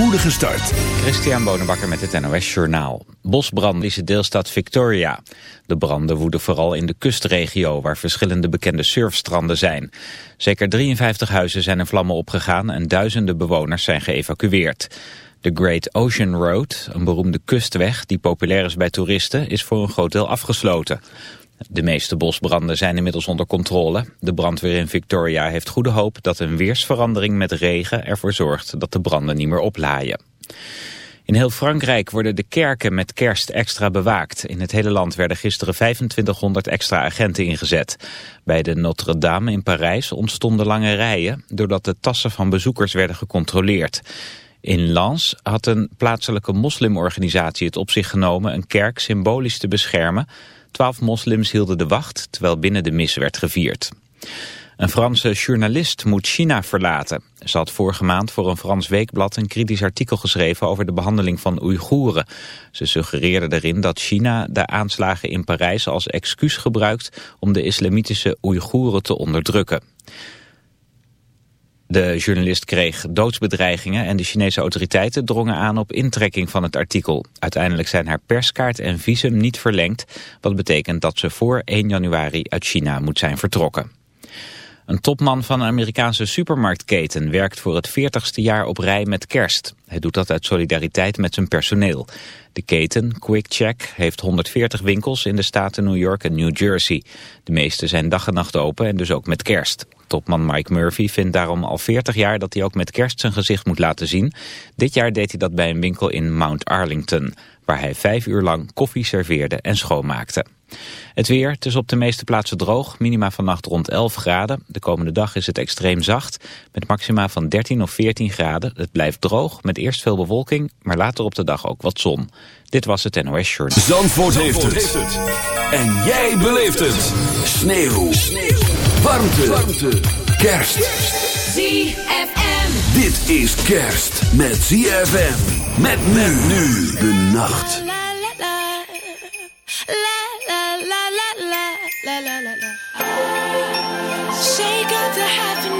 spoedige start. Christian Bonenbakker met het NOS Journaal. Bosbrand is de deelstaat Victoria. De branden woeden vooral in de kustregio... waar verschillende bekende surfstranden zijn. Zeker 53 huizen zijn in vlammen opgegaan... en duizenden bewoners zijn geëvacueerd. De Great Ocean Road, een beroemde kustweg die populair is bij toeristen... is voor een groot deel afgesloten. De meeste bosbranden zijn inmiddels onder controle. De brandweer in Victoria heeft goede hoop dat een weersverandering met regen ervoor zorgt dat de branden niet meer oplaaien. In heel Frankrijk worden de kerken met kerst extra bewaakt. In het hele land werden gisteren 2500 extra agenten ingezet. Bij de Notre-Dame in Parijs ontstonden lange rijen... doordat de tassen van bezoekers werden gecontroleerd. In Lens had een plaatselijke moslimorganisatie het op zich genomen... een kerk symbolisch te beschermen... Twaalf moslims hielden de wacht, terwijl binnen de mis werd gevierd. Een Franse journalist moet China verlaten. Ze had vorige maand voor een Frans weekblad een kritisch artikel geschreven over de behandeling van Oeigoeren. Ze suggereerde erin dat China de aanslagen in Parijs als excuus gebruikt om de islamitische Oeigoeren te onderdrukken. De journalist kreeg doodsbedreigingen en de Chinese autoriteiten drongen aan op intrekking van het artikel. Uiteindelijk zijn haar perskaart en visum niet verlengd, wat betekent dat ze voor 1 januari uit China moet zijn vertrokken. Een topman van een Amerikaanse supermarktketen werkt voor het 40ste jaar op rij met kerst. Hij doet dat uit solidariteit met zijn personeel. De keten, Quick Check, heeft 140 winkels in de staten New York en New Jersey. De meeste zijn dag en nacht open en dus ook met kerst. Topman Mike Murphy vindt daarom al 40 jaar dat hij ook met kerst zijn gezicht moet laten zien. Dit jaar deed hij dat bij een winkel in Mount Arlington, waar hij vijf uur lang koffie serveerde en schoonmaakte. Het weer, het is op de meeste plaatsen droog, minima vannacht rond 11 graden. De komende dag is het extreem zacht, met maxima van 13 of 14 graden. Het blijft droog, met eerst veel bewolking, maar later op de dag ook wat zon. Dit was het NOS Short. Zandvoort, heeft, het. En jij beleeft het. Sneeuw. Sneeuw. Warmte. Warmte. Kerst. ZFM. Dit is kerst met ZFM. Met men nu de nacht. la la la la. Shake up the happiness,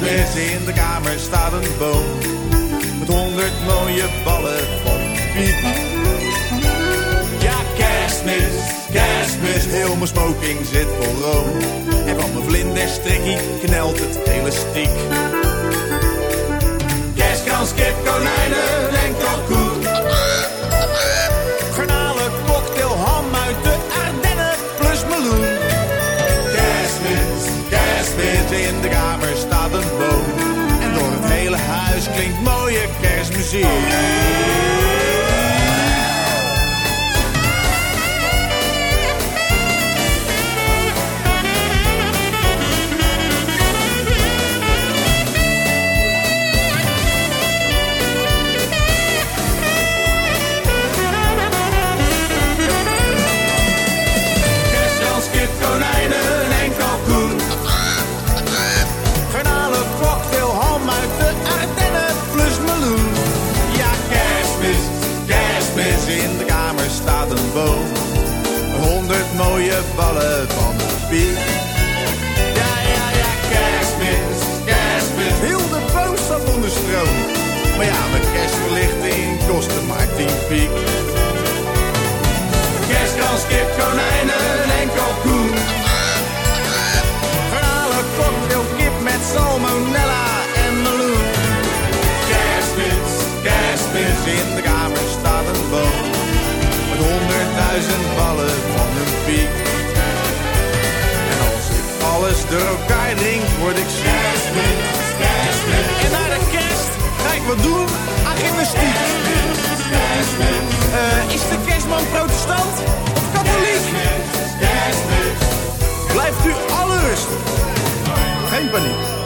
Kerstmis, in de kamer staat een boom. Met honderd mooie ballen van piek. Ja, kerstmis, kerstmis, heel mijn smoking zit vol room. En van mijn vlinderstrikkie knelt het elastiek. Kerstkans, kip, konijnen kerstmuziek. Ja, ja, ja, kerstmis, kerstmis, heel de boom staat onder stroom. Maar ja, mijn kerstverlichting kostte maar tien piek. Doen aan gymnastiek. Uh, is de kerstman protestant of katholiek? Blijft u alle rustig. Geen paniek.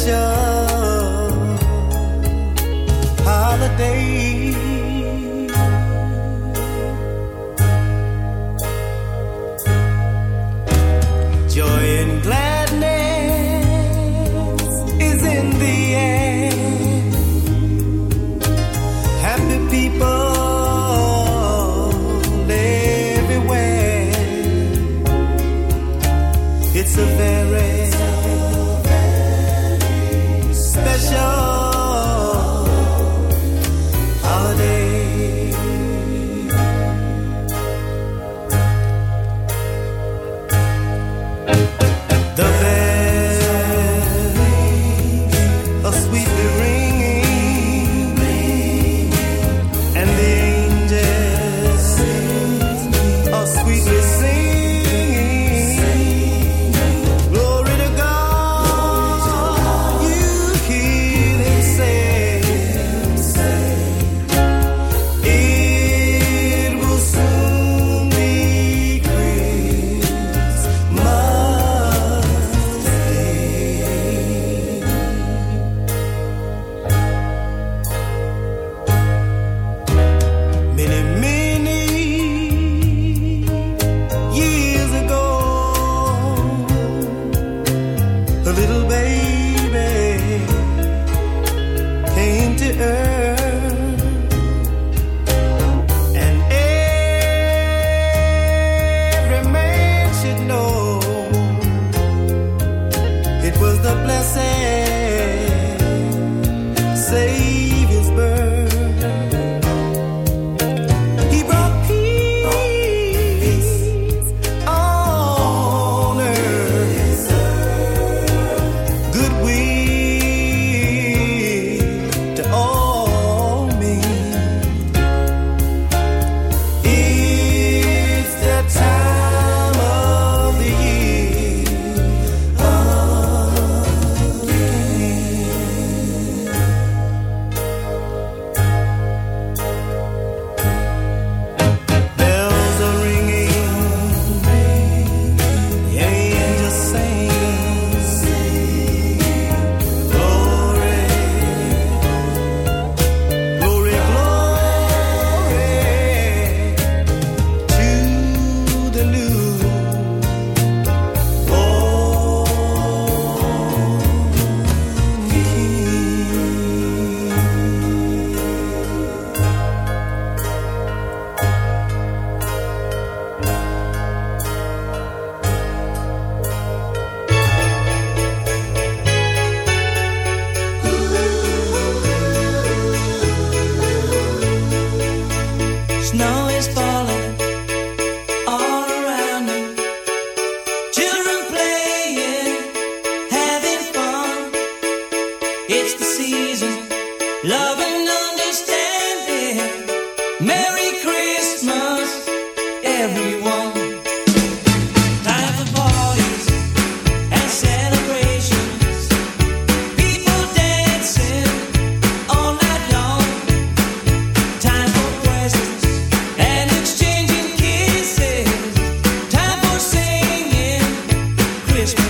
있어.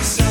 So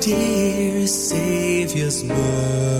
dear Savior's blood.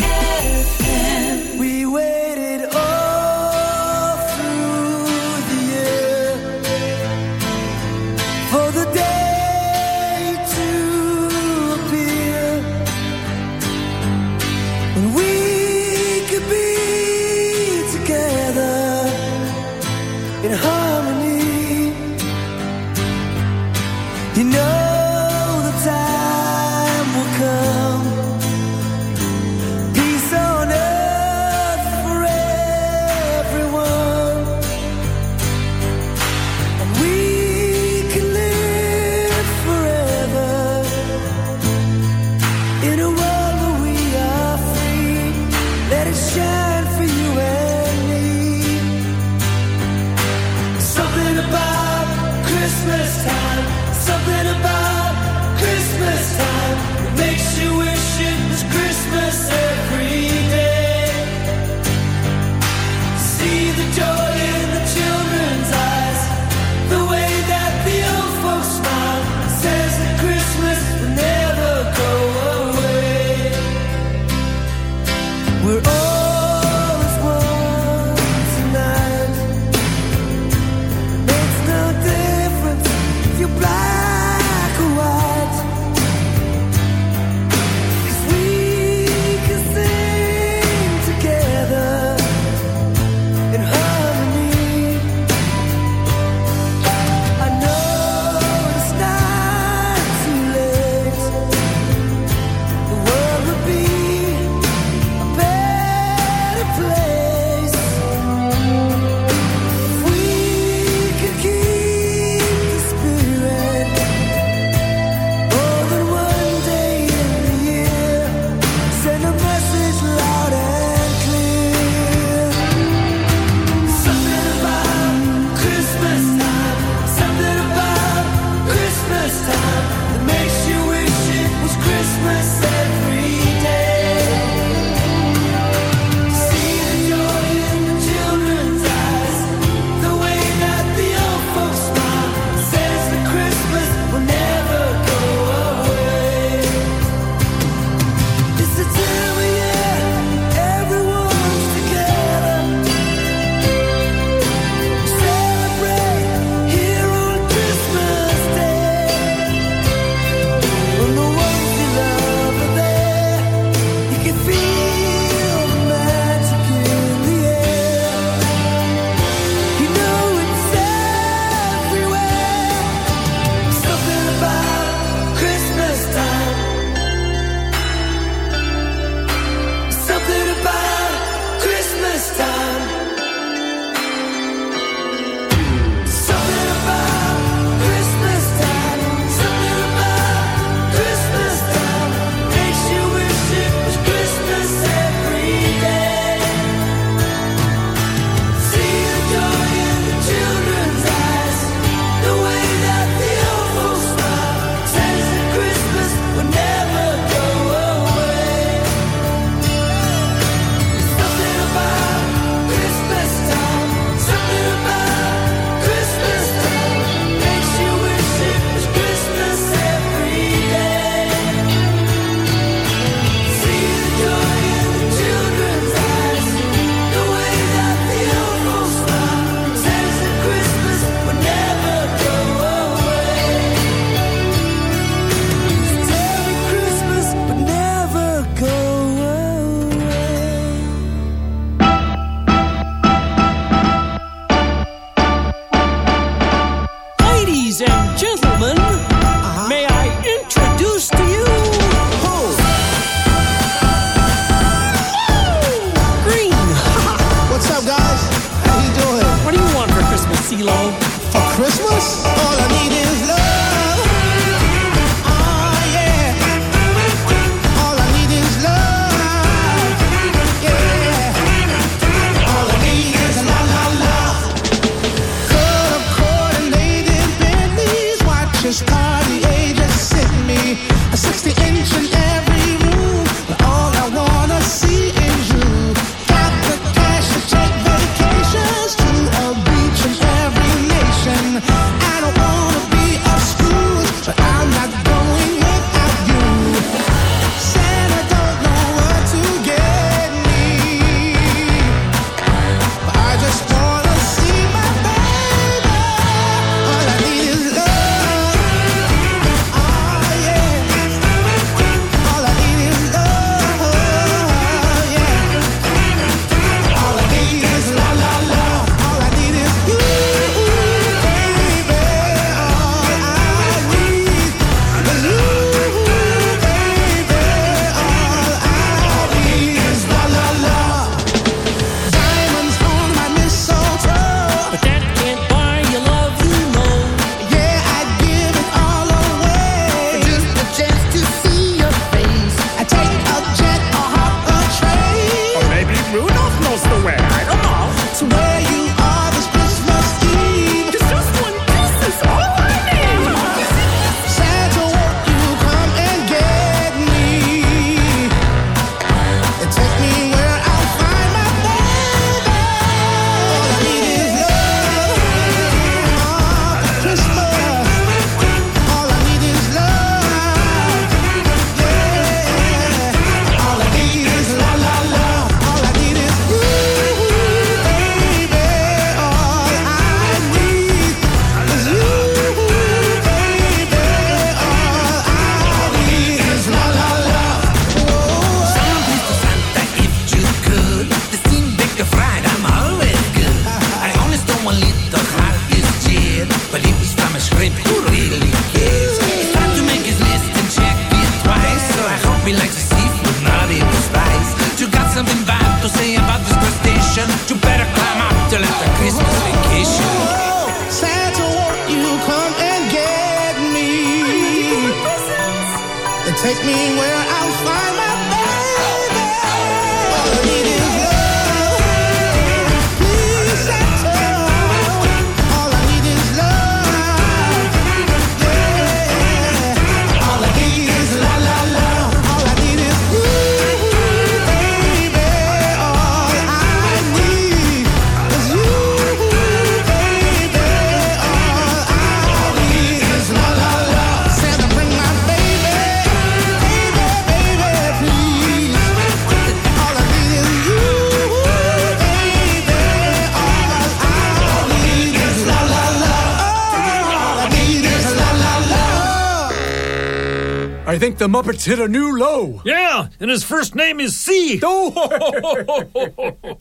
I think the Muppets hit a new low. Yeah, and his first name is C.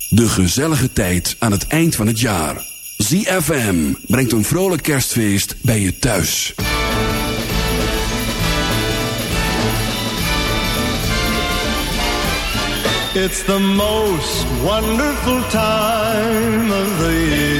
De gezellige tijd aan het eind van het jaar. ZFM brengt een vrolijk kerstfeest bij je thuis. It's the most wonderful time of the year.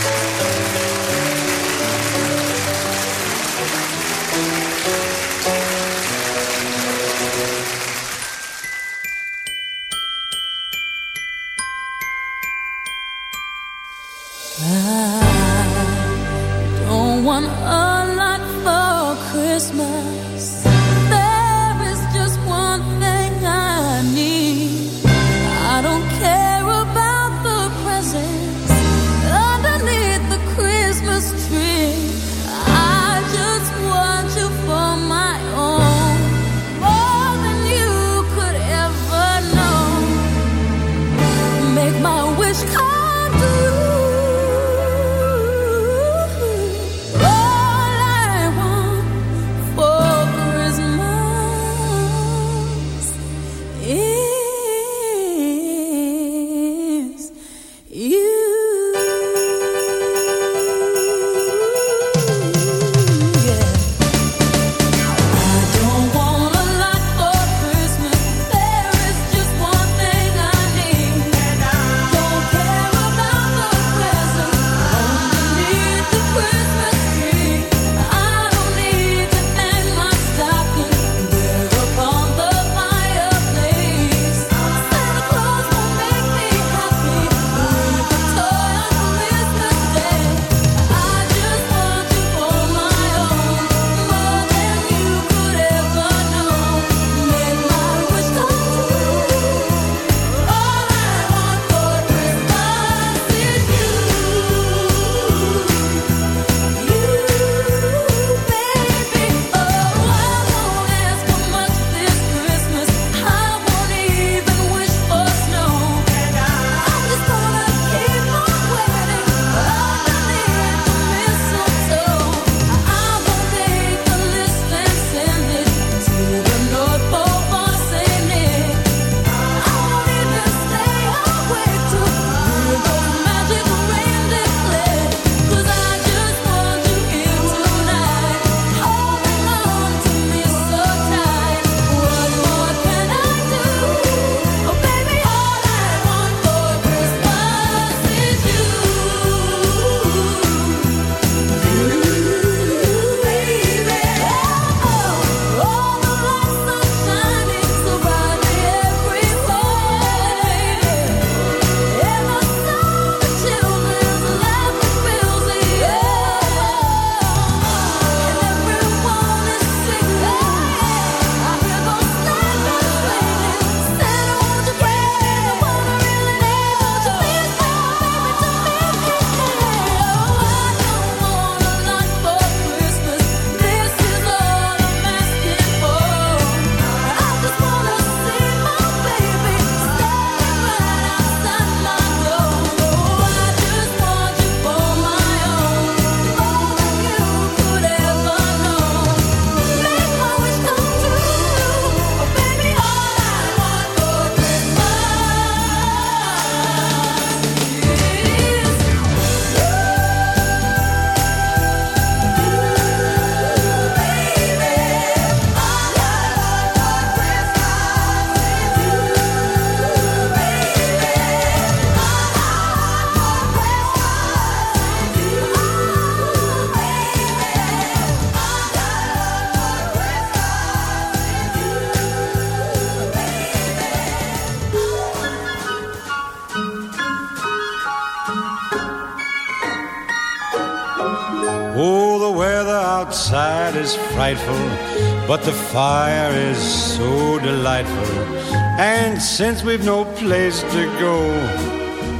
And since we've no place to go,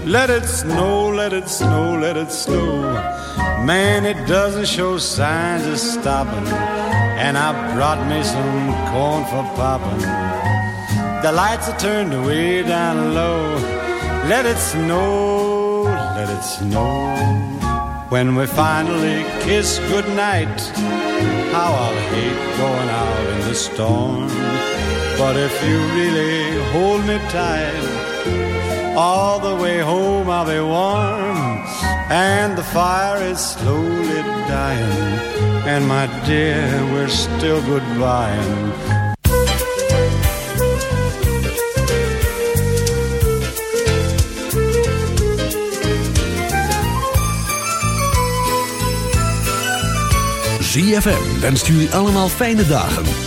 let it snow, let it snow, let it snow. Man, it doesn't show signs of stopping. And I brought me some corn for popping. The lights are turned way down low. Let it snow, let it snow. When we finally kiss goodnight, how I'll hate going out in the storm. But if you really hold me tight, all the way home I'll be warm. And the fire is slowly dying. And my dear, we're still goodbying. ZFM wenst jullie allemaal fijne dagen.